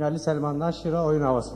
Binali Selman'dan Şira oyun havası.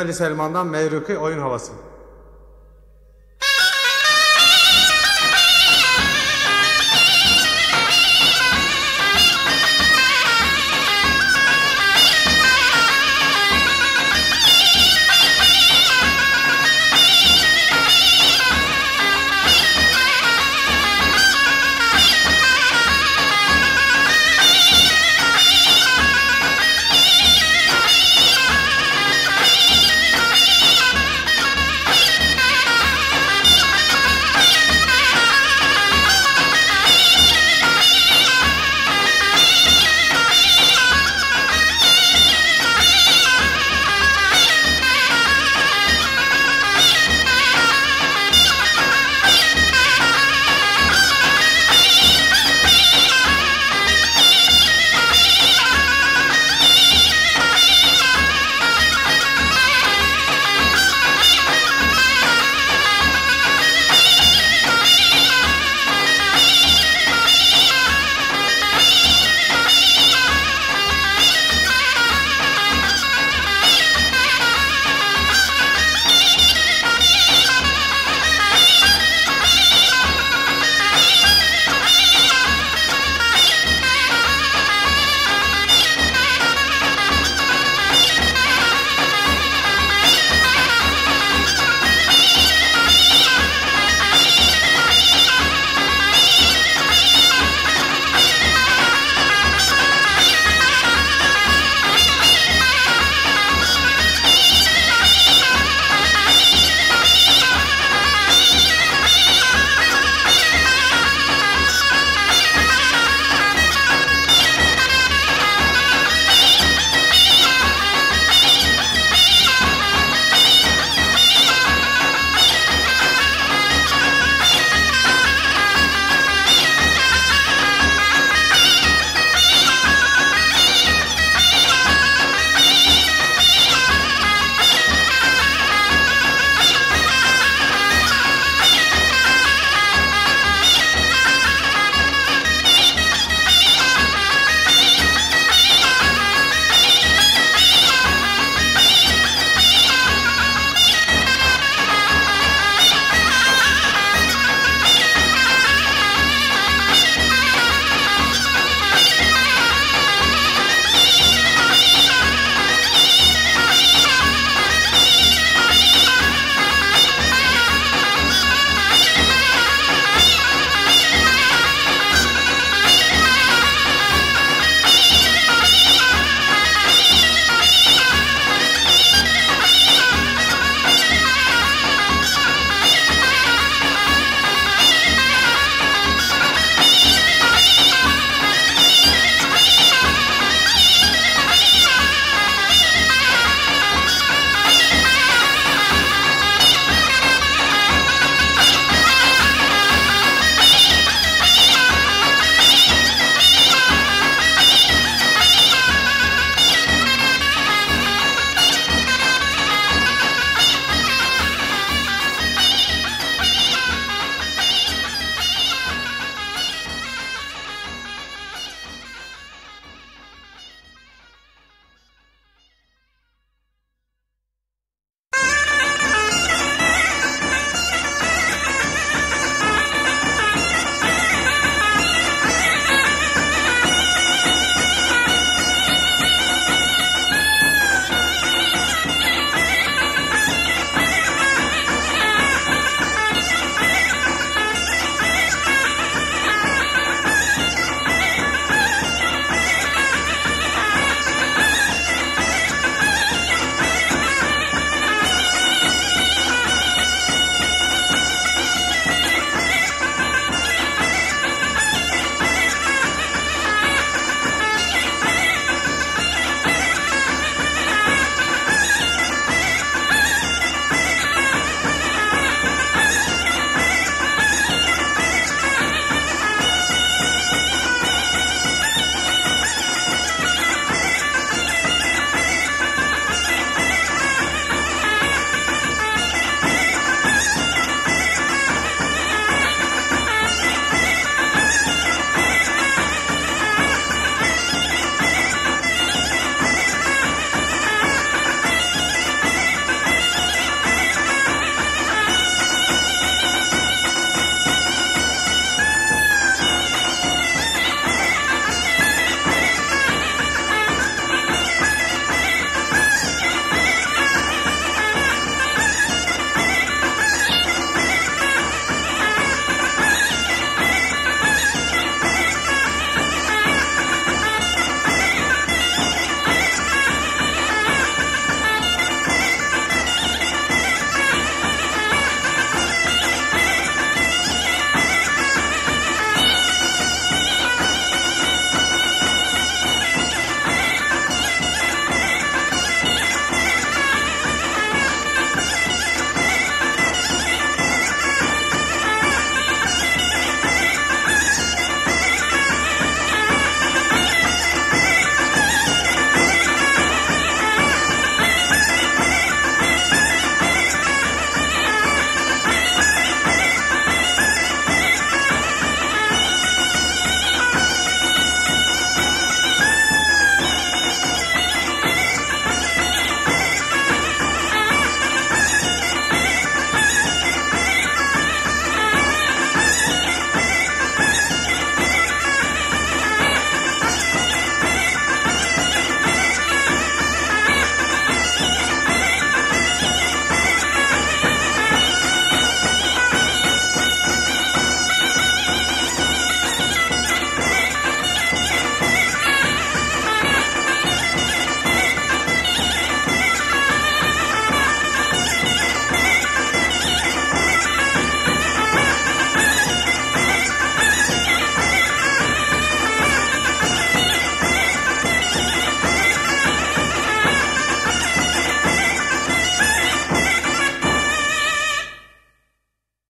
Binali Selman'dan Mevruki oyun havası.